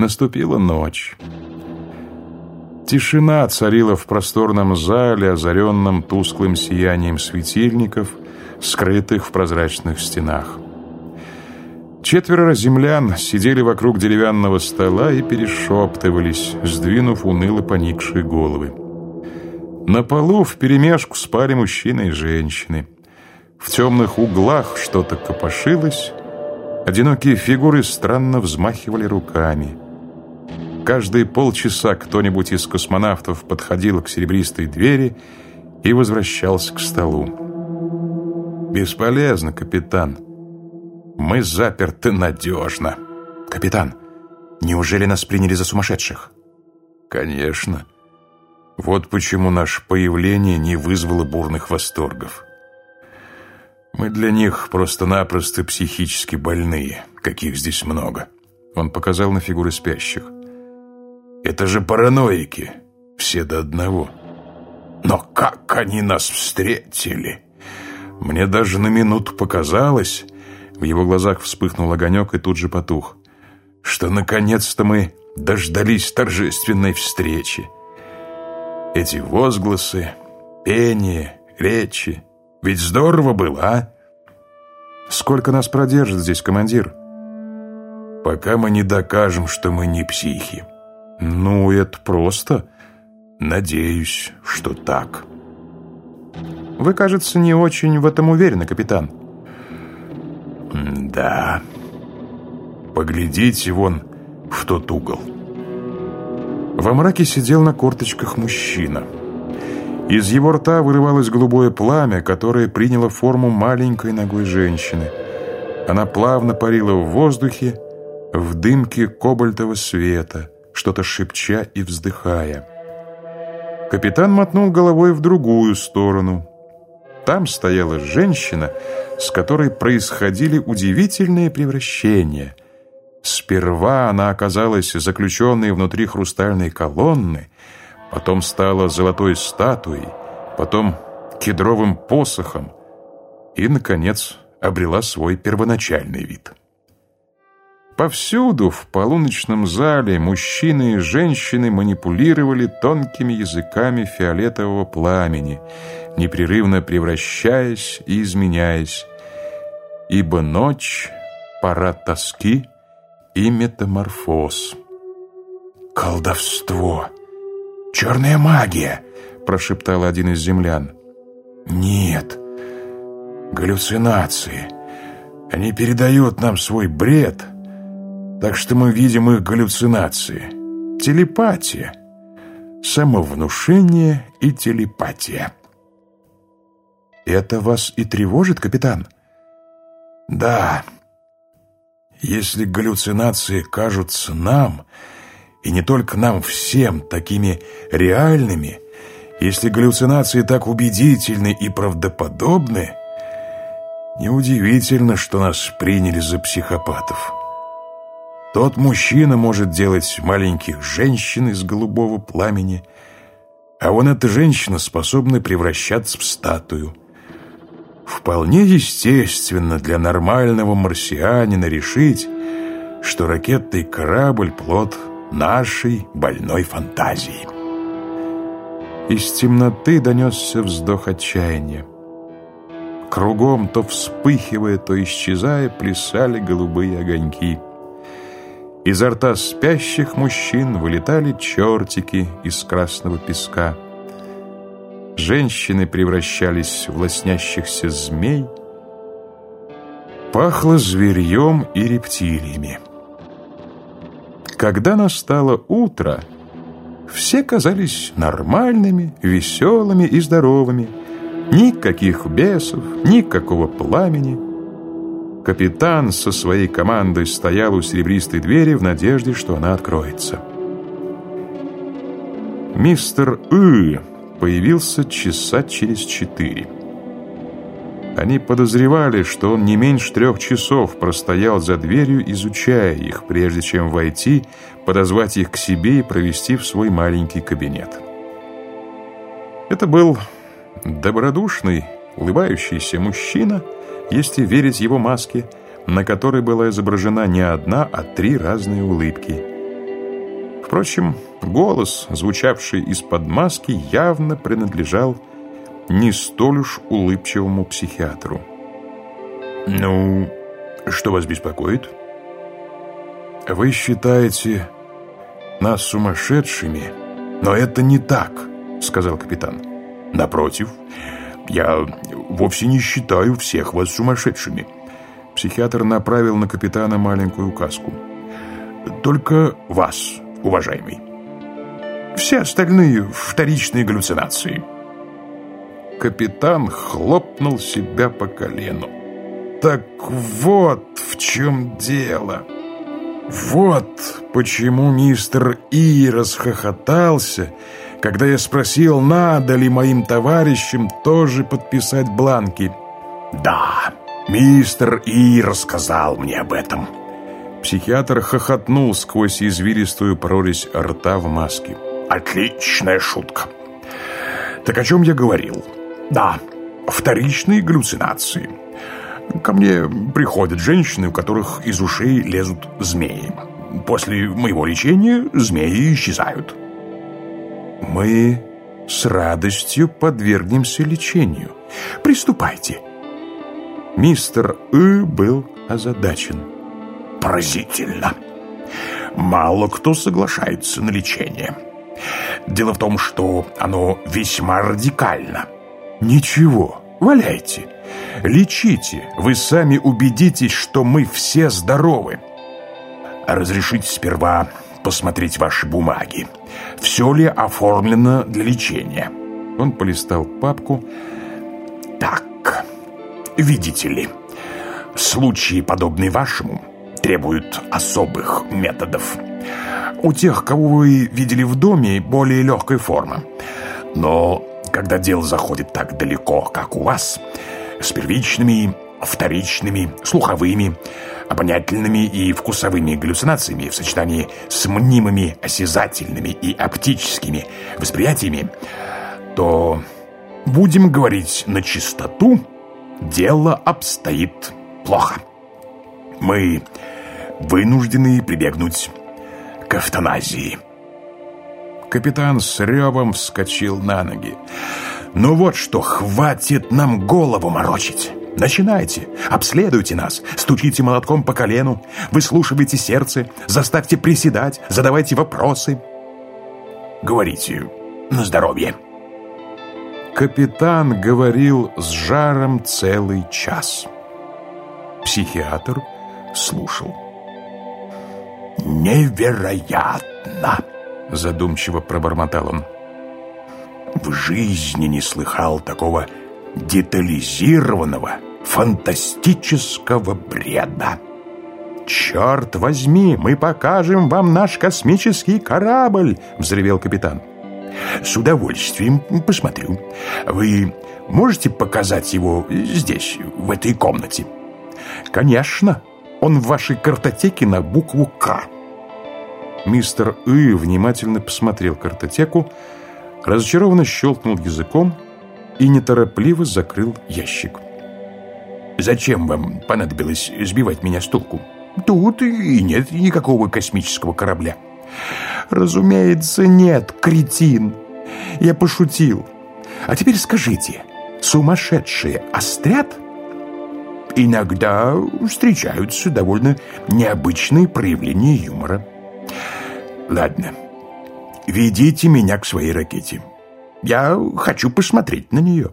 Наступила ночь. Тишина царила в просторном зале, озаренном тусклым сиянием светильников, скрытых в прозрачных стенах. Четверо землян сидели вокруг деревянного стола и перешептывались, сдвинув уныло поникшие головы. На полу вперемешку спали мужчины и женщины. В темных углах что-то копошилось, одинокие фигуры странно взмахивали руками. Каждые полчаса кто-нибудь из космонавтов подходил к серебристой двери и возвращался к столу. «Бесполезно, капитан. Мы заперты надежно». «Капитан, неужели нас приняли за сумасшедших?» «Конечно. Вот почему наше появление не вызвало бурных восторгов. Мы для них просто-напросто психически больные, каких здесь много». Он показал на фигуры спящих. Это же параноики, все до одного. Но как они нас встретили! Мне даже на минуту показалось, в его глазах вспыхнул огонек и тут же потух, что наконец-то мы дождались торжественной встречи. Эти возгласы, пение, речи. Ведь здорово было, а? Сколько нас продержит здесь командир? Пока мы не докажем, что мы не психи. «Ну, это просто. Надеюсь, что так». «Вы, кажется, не очень в этом уверены, капитан». «Да. Поглядите вон в тот угол». Во мраке сидел на корточках мужчина. Из его рта вырывалось голубое пламя, которое приняло форму маленькой ногой женщины. Она плавно парила в воздухе, в дымке кобальтового света – что-то шепча и вздыхая. Капитан мотнул головой в другую сторону. Там стояла женщина, с которой происходили удивительные превращения. Сперва она оказалась заключенной внутри хрустальной колонны, потом стала золотой статуей, потом кедровым посохом и, наконец, обрела свой первоначальный вид. Повсюду в полуночном зале мужчины и женщины манипулировали тонкими языками фиолетового пламени, непрерывно превращаясь и изменяясь, ибо ночь — пора тоски и метаморфоз. «Колдовство! Черная магия!» — прошептал один из землян. «Нет, галлюцинации. Они передают нам свой бред» Так что мы видим их галлюцинации. Телепатия. Самовнушение и телепатия. Это вас и тревожит, капитан? Да. Если галлюцинации кажутся нам, и не только нам всем, такими реальными, если галлюцинации так убедительны и правдоподобны, неудивительно, что нас приняли за психопатов. Тот мужчина может делать маленьких женщин из голубого пламени, а вон эта женщина способна превращаться в статую. Вполне естественно для нормального марсианина решить, что ракетный корабль – плод нашей больной фантазии. Из темноты донесся вздох отчаяния. Кругом, то вспыхивая, то исчезая, плясали голубые огоньки – Изо рта спящих мужчин вылетали чертики из красного песка. Женщины превращались в лоснящихся змей. Пахло зверьем и рептилиями. Когда настало утро, все казались нормальными, веселыми и здоровыми. Никаких бесов, никакого пламени – Капитан со своей командой стоял у серебристой двери в надежде, что она откроется. Мистер И появился часа через четыре. Они подозревали, что он не меньше трех часов простоял за дверью, изучая их, прежде чем войти, подозвать их к себе и провести в свой маленький кабинет. Это был добродушный, улыбающийся мужчина – если верить его маске, на которой была изображена не одна, а три разные улыбки. Впрочем, голос, звучавший из-под маски, явно принадлежал не столь уж улыбчивому психиатру. «Ну, что вас беспокоит?» «Вы считаете нас сумасшедшими, но это не так», — сказал капитан. «Напротив, я вовсе не считаю всех вас сумасшедшими». Психиатр направил на капитана маленькую указку. «Только вас, уважаемый. Все остальные — вторичные галлюцинации». Капитан хлопнул себя по колену. «Так вот в чем дело!» Вот почему мистер И расхохотался, когда я спросил, надо ли моим товарищам тоже подписать бланки. «Да, мистер И рассказал мне об этом». Психиатр хохотнул сквозь извилистую прорезь рта в маске. «Отличная шутка. Так о чем я говорил? Да, вторичные галлюцинации». Ко мне приходят женщины, у которых из ушей лезут змеи. После моего лечения змеи исчезают. Мы с радостью подвергнемся лечению. Приступайте. Мистер И был озадачен. Поразительно. Мало кто соглашается на лечение. Дело в том, что оно весьма радикально. Ничего, валяйте. Лечите, вы сами убедитесь, что мы все здоровы. Разрешите сперва посмотреть ваши бумаги. Все ли оформлено для лечения? Он полистал папку. Так, видите ли, случаи, подобные вашему, требуют особых методов. У тех, кого вы видели в доме, более легкая форма. Но когда дело заходит так далеко, как у вас, с первичными, вторичными, слуховыми, обонятельными и вкусовыми галлюцинациями в сочетании с мнимыми осязательными и оптическими восприятиями, то, будем говорить на чистоту, дело обстоит плохо. Мы вынуждены прибегнуть к эвтаназии. Капитан с ревом вскочил на ноги. «Ну вот что, хватит нам голову морочить!» Начинайте, обследуйте нас, стучите молотком по колену, выслушивайте сердце, заставьте приседать, задавайте вопросы. Говорите на здоровье. Капитан говорил с жаром целый час. Психиатр слушал. «Невероятно!» — задумчиво пробормотал он. В жизни не слыхал такого детализированного, фантастического бреда. «Черт возьми, мы покажем вам наш космический корабль!» — взревел капитан. «С удовольствием посмотрю. Вы можете показать его здесь, в этой комнате?» «Конечно. Он в вашей картотеке на букву «К». Мистер И внимательно посмотрел картотеку, разочарованно щелкнул языком и неторопливо закрыл ящик. «Зачем вам понадобилось сбивать меня с толку? Тут и нет никакого космического корабля». «Разумеется, нет, кретин. Я пошутил. А теперь скажите, сумасшедшие острят?» «Иногда встречаются довольно необычные проявления юмора». «Ладно, ведите меня к своей ракете. Я хочу посмотреть на нее».